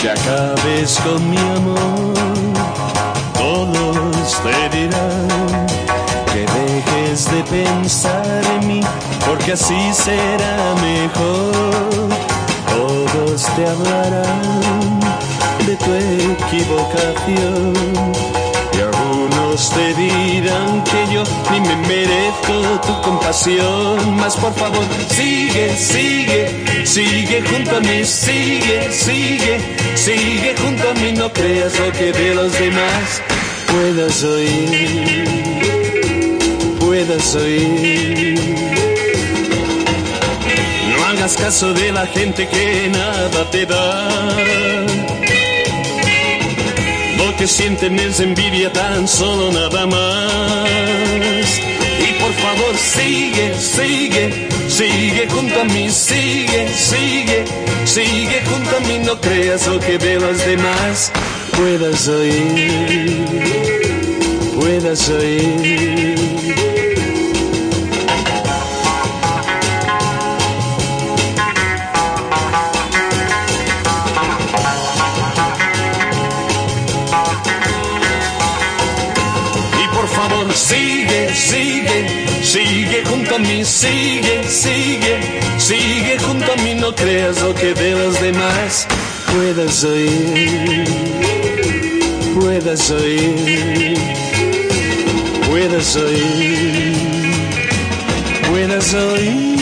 que acabes con mi amor. Todos te dirán que dejes de pensar en mí, porque así será mejor. Todos te hablarán de tu equivocación. Y algunos te dirán yo ni me merezco tu compasión. Mas por favor, sigue, sigue, sigue junto a mí, sigue, sigue, sigue junto a mí. No creas lo que de los demás puedas oír, puedas oír. No hagas caso de la gente que nada te da. Lo que sienten es envidia tan solo nada más. Por favor sigue, sigue, sigue junto a mí, sigue, sigue, sigue junto a mí. No creas lo que de los demás puedas oír, puedas oír. Sigue, sigue, sigue junto a mí, sigue, sigue, sigue junto a mí, no creas lo que de los demás puedas oír, puedas oír, puedas oír, puedas oír.